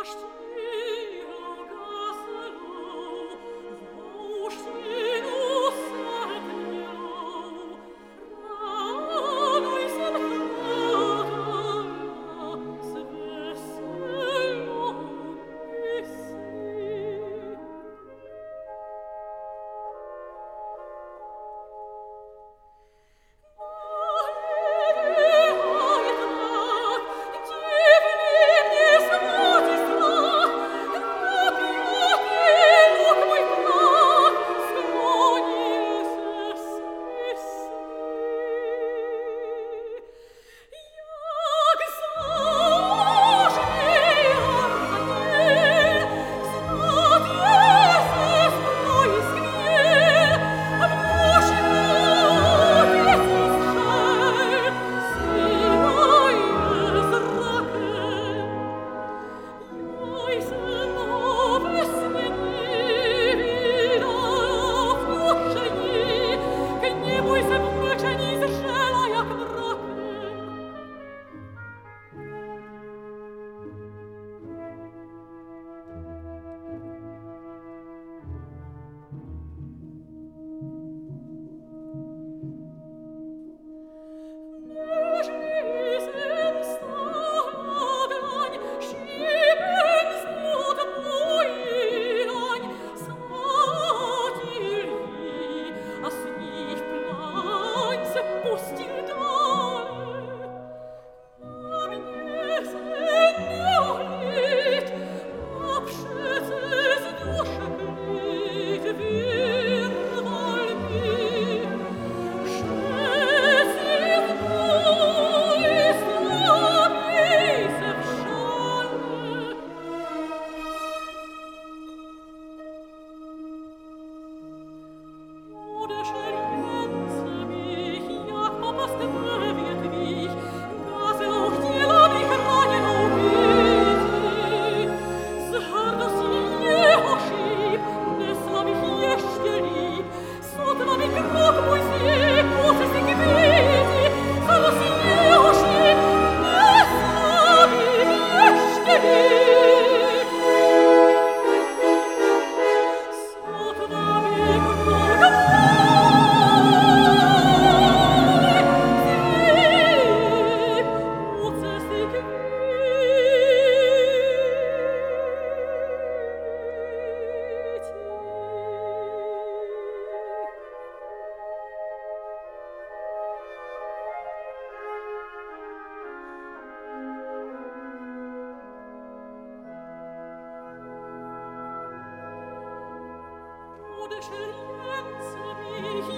дождь,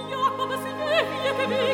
Jakob, es wäre